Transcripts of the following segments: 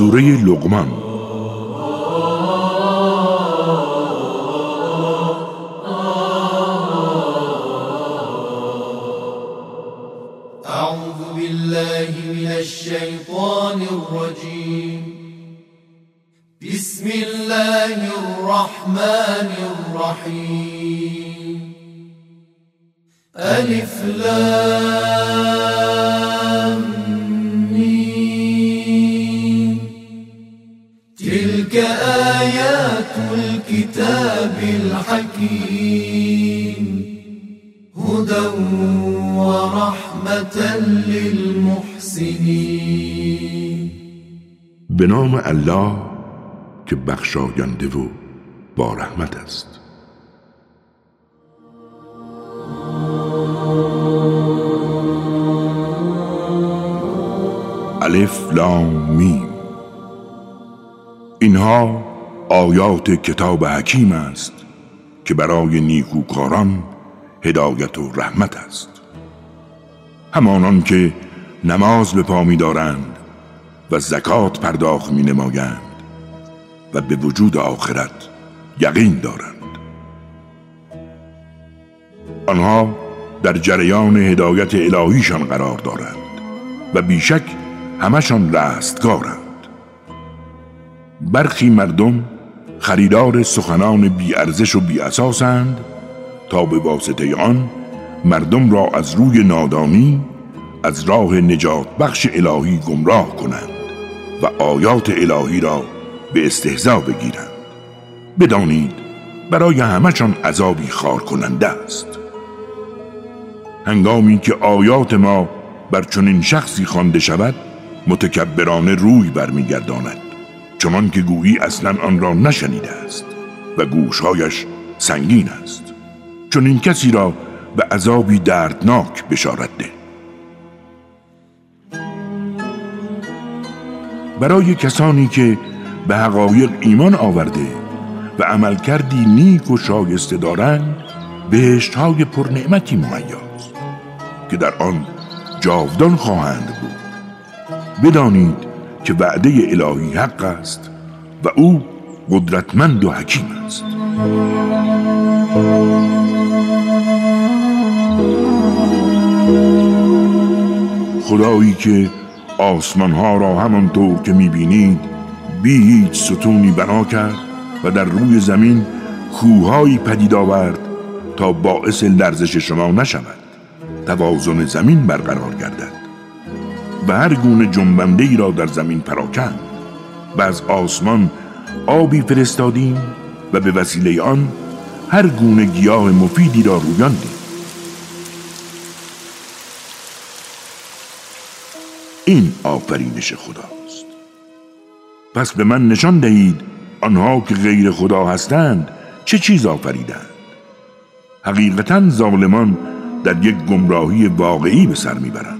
سورة لقمان. أعوذ بالله من الشيطان الرجيم. بسم الله الرحمن الرحيم. ألف لام. تلك آيات الكتاب الحكيم. هدى ورحمة للمحسنين. به نام الله که بخشاینده و با رحمت است. الف لام میم. اینها آیات کتاب حکیم است که برای نیکوکاران هدایت و رحمت است. همانان که نماز به پا می دارند و زکات پرداخت می نمایند و به وجود آخرت یقین دارند. آنها در جریان هدایت الهیشان قرار دارند و بیشک همشان رستگارند. برخی مردم خریدار سخنان بیارزش و بیاساسند تا به واسطه آن مردم را از روی نادانی از راه نجات بخش الهی گمراه کنند و آیات الهی را به استهزا بگیرند. بدانید برای همشان عذابی خار کننده است. هنگامی که آیات ما بر چنین شخصی خوانده شود متکبرانه روی برمیگرداند. چنان که گویی اصلا آن را نشنیده است و گوشهایش سنگین است. چون این کسی را به عذابی دردناک بشارت ده. برای کسانی که به حقایق ایمان آورده و عمل کردی نیک و شایسته دارند بهشت های پرنعمتی ممیاز که در آن جاودان خواهند بود. بدانید که وعده الهی حق است و او قدرتمند و حکیم است. خدایی که آسمان ها را همانطور که می‌بینید بی هیچ ستونی بنا کرد و در روی زمین کوههایی پدید آورد تا باعث لرزش شما نشود. توازن زمین برقرار گردد. و هر گونه جنبنده ای را در زمین پراکند و از آسمان آبی فرستادیم و به وسیله آن هر گونه گیاه مفیدی را رویاندیم این آفرینش خداست. پس به من نشان دهید آنها که غیر خدا هستند چه چیز آفریدند. حقیقتا ظالمان در یک گمراهی واقعی به سر می‌برند.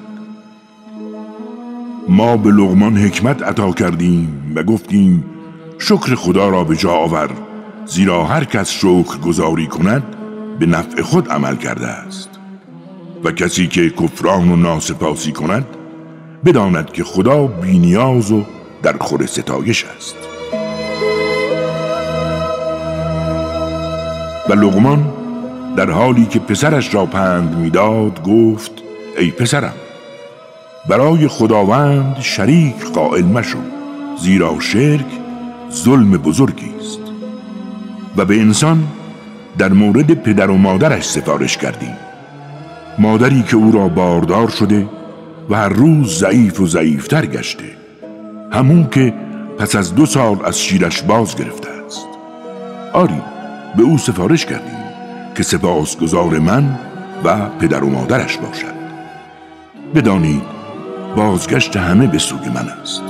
ما به لغمان حکمت عطا کردیم و گفتیم شکر خدا را به جا آور زیرا هر کس شکر گذاری کند به نفع خود عمل کرده است. و کسی که کفران و ناسپاسی کند بداند که خدا بینیاز و در خور ستایش است. و لغمان در حالی که پسرش را پند می‌داد گفت ای پسرم برای خداوند شریک قائل مشو زیرا شرک ظلم بزرگی است. و به انسان در مورد پدر و مادرش سفارش کردیم. مادری که او را باردار شده و هر روز ضعیف و ضعیفتر گشته همون که پس از دو سال از شیرش باز گرفته است. آری به او سفارش کردیم که سپاسگزار من و پدر و مادرش باشد. بدانید بازگشت همه به سوی من است.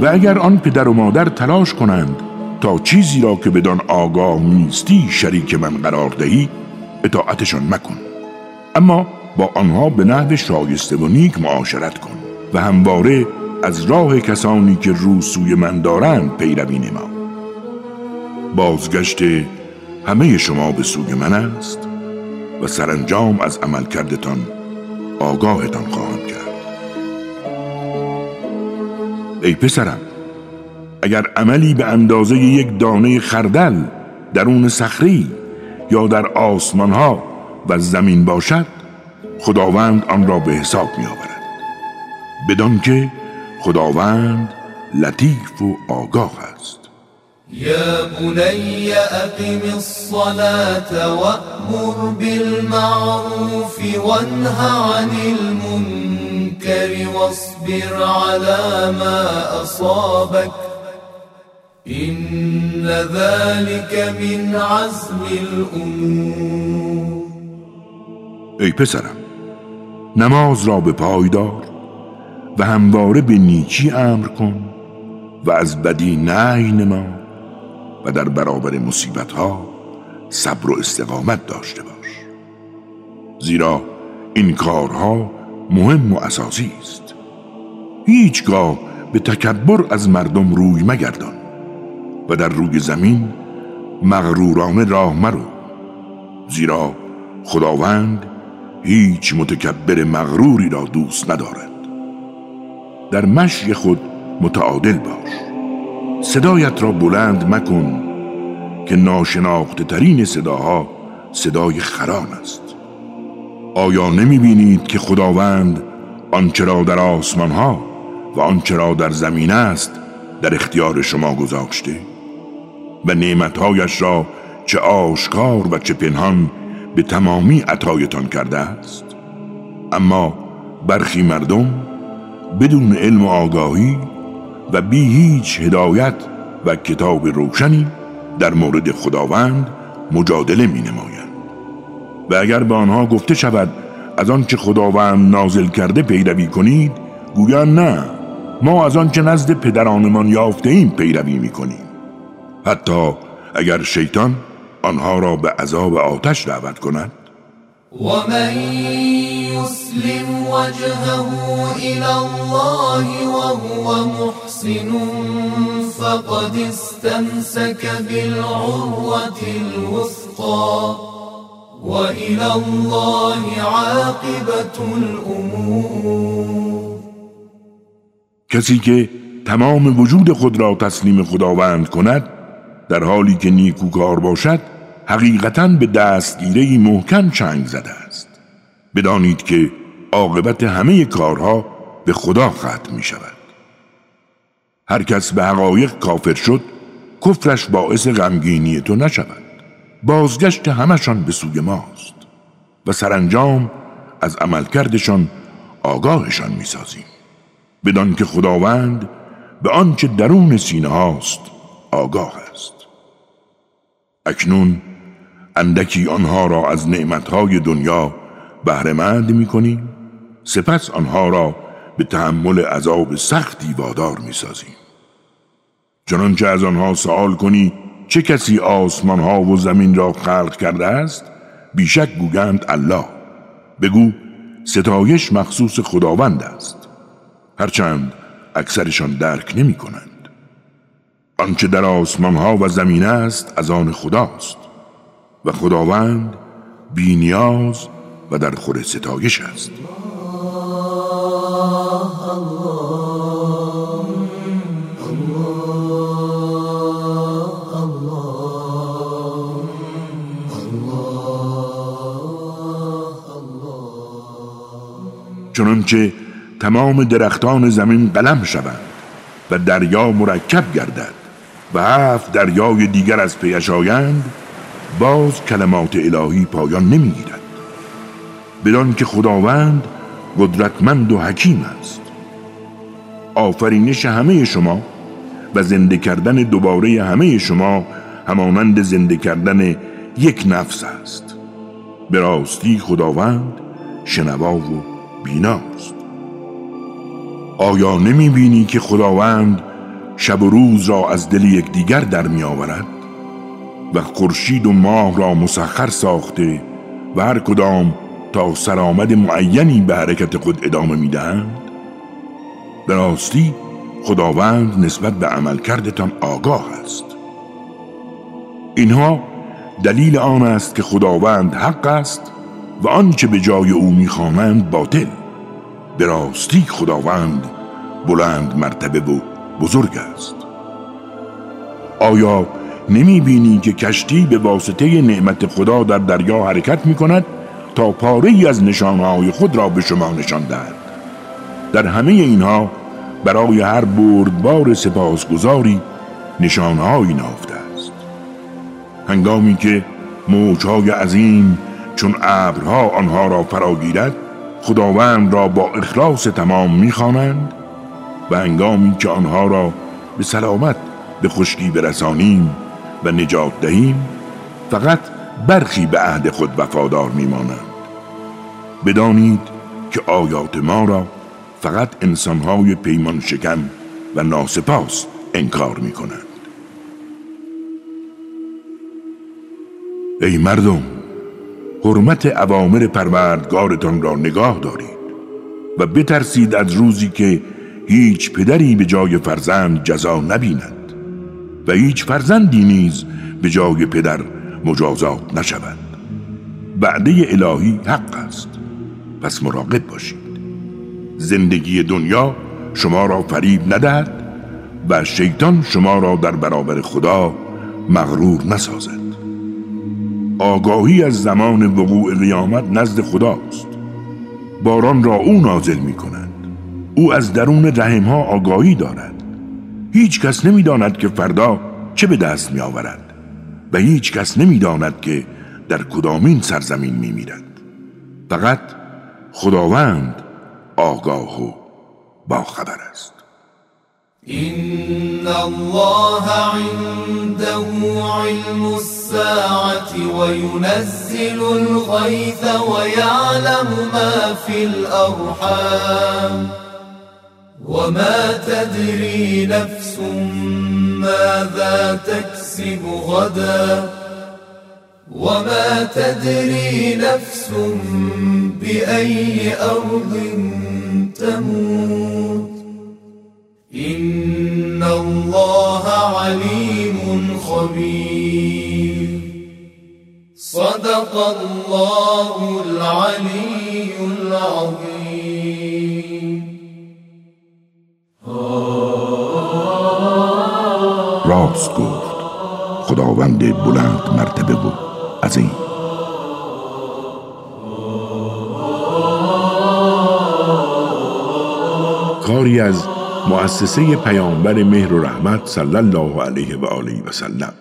و اگر آن پدر و مادر تلاش کنند تا چیزی را که بدان آگاه نیستی شریک من قرار دهی اطاعتشان مکن. اما با آنها به نحو شایسته و نیک معاشرت کن و همواره از راه کسانی که رو سوی من دارند پیروی نما. بازگشت همه شما به سوی من است. و سرانجام از عمل کردتان آگاهتان خواهم کرد. ای پسرم اگر عملی به اندازه یک دانه خردل درون سخری یا در آسمان ها و زمین باشد خداوند آن را به حساب می آورد بدان که خداوند لطیف و آگاه است. یا بنی اقیم الصلاة وأمر بالمعروف وانه عن المنكر واصبر على ما أصابك. إن ذلك من عزم الأمور. ای پسرم نماز را به پایدار و همواره به نیکی أمر کن و از بدی نهی نما و در برابر مصیبت ها صبر و استقامت داشته باش. زیرا این کارها مهم و اساسی است. هیچگاه به تکبر از مردم روی مگردان و در روی زمین مغرورانه راه مرو. زیرا خداوند هیچ متکبر مغروری را دوست ندارد. در مشی خود متعادل باش. صدایت را بلند مکن که ناشناخته ترین صداها صدای خران است. آیا نمی بینید که خداوند آنچه را در آسمان ها و آنچه را در زمین است در اختیار شما گذاشته؟ و نعمتهایش را چه آشکار و چه پنهان به تمامی عطایتان کرده است؟ اما برخی مردم بدون علم و آگاهی و بی هیچ هدایت و کتاب روشنی در مورد خداوند مجادله می نمایند و اگر به آنها گفته شود از آنچه خداوند نازل کرده پیروی کنید گویند نه ما از آنچه نزد پدرانمان یافته ایم پیروی می کنیم. حتی اگر شیطان آنها را به عذاب آتش دعوت کند ومن يسلم وجهه إلى الله وهو محسن فقد استمسك بالعروة الوثقى وإلى الله عاقبة الأمور. کسی که تمام وجود خود را تسلیم خداوند کند در حالی که نیکوکار باشد حقیقتا به دستگیره محکم چنگ زده است. بدانید که عاقبت همه کارها به خدا ختم می شود هر کس به حقایق کافر شد کفرش باعث غمگینی تو نشود. بازگشت همشان به سوی ماست و سرانجام از عملکردشان آگاهشان می‌سازیم. بدان که خداوند به آنچه درون سینه هاست آگاه است. اکنون اندکی آنها را از نعمتهای دنیا بهرهمند می‌کنیم سپس آنها را به تحمل عذاب سختی وادار می‌سازیم چنانچه از آنها سوال کنی چه کسی آسمان ها و زمین را خلق کرده است؟ بیشک گوگند الله. بگو ستایش مخصوص خداوند است. هرچند اکثرشان درک نمی کنند آنچه در آسمان ها و زمین است از آن خداست. و خداوند بینیاز و در خور ستایش است. چنانچه تمام درختان زمین قلم شوند و دریا مرکب گردد و هفت دریای دیگر از پیش آیند باز کلمات الهی پایان نمی‌گیرد. بدان که خداوند قدرتمند و حکیم است. آفرینش همه شما و زنده کردن دوباره همه شما همانند زنده کردن یک نفس است. به راستی خداوند شنوا و بیناست. آیا نمی بینی که خداوند شب و روز را از دل یکدیگر در می آورد و خورشید و ماه را مسخر ساخته و هر کدام تا سرآمد معینی به حرکت خود ادامه می‌دهند؟ به راستی خداوند نسبت به عملکردتان آگاه است. اینها دلیل آن است که خداوند حق است و آنچه به جای او می‌خوانند باطل. به راستی خداوند بلند مرتبه و بزرگ است. آیا نمی بینی که کشتی به واسطه نعمت خدا در دریا حرکت می کند تا پاره ای از نشانهای خود را به شما نشان دهد. در همه اینها برای هر بردبار سپاسگزاری نشانهایی نافته است. هنگامی که موجهای عظیم چون ابرها آنها را فراگیرد خداوند را با اخلاص تمام می‌خوانند و هنگامی که آنها را به سلامت به خشکی برسانیم و نجات دهیم فقط برخی به عهد خود وفادار میمانند. بدانید که آیات ما را فقط انسانهای پیمان شکم و ناسپاس انکار می کنند ای مردم حرمت عوامر پروردگارتان را نگاه دارید و بترسید از روزی که هیچ پدری به جای فرزند جزا نبیند. و هیچ فرزندی نیز به جای پدر مجازات نشود. بعده الهی حق است. پس مراقب باشید. زندگی دنیا شما را فریب ندهد و شیطان شما را در برابر خدا مغرور نسازد. آگاهی از زمان وقوع قیامت نزد خداست. باران را او نازل می کند او از درون رحمها آگاهی دارد. هیچ کس نمی داند که فردا چه به دست می آورد و هیچ کس نمی داند که در کدامین سرزمین می میرد فقط خداوند آگاه و باخبر است. إن الله عنده علم الساعة وينزل الغيث ويعلم ما في الأرحام وما تدري نفس ماذا تكسب غدا. وما تدري نفس بأي أرض تموت. إن الله عليم خبير. صدق الله العلي العظيم. راست گفت. خداوند بلند مرتبه بود عظیم. کاری از مؤسسه پیامبر مهر و رحمت صلی الله علیه و آله و سلم.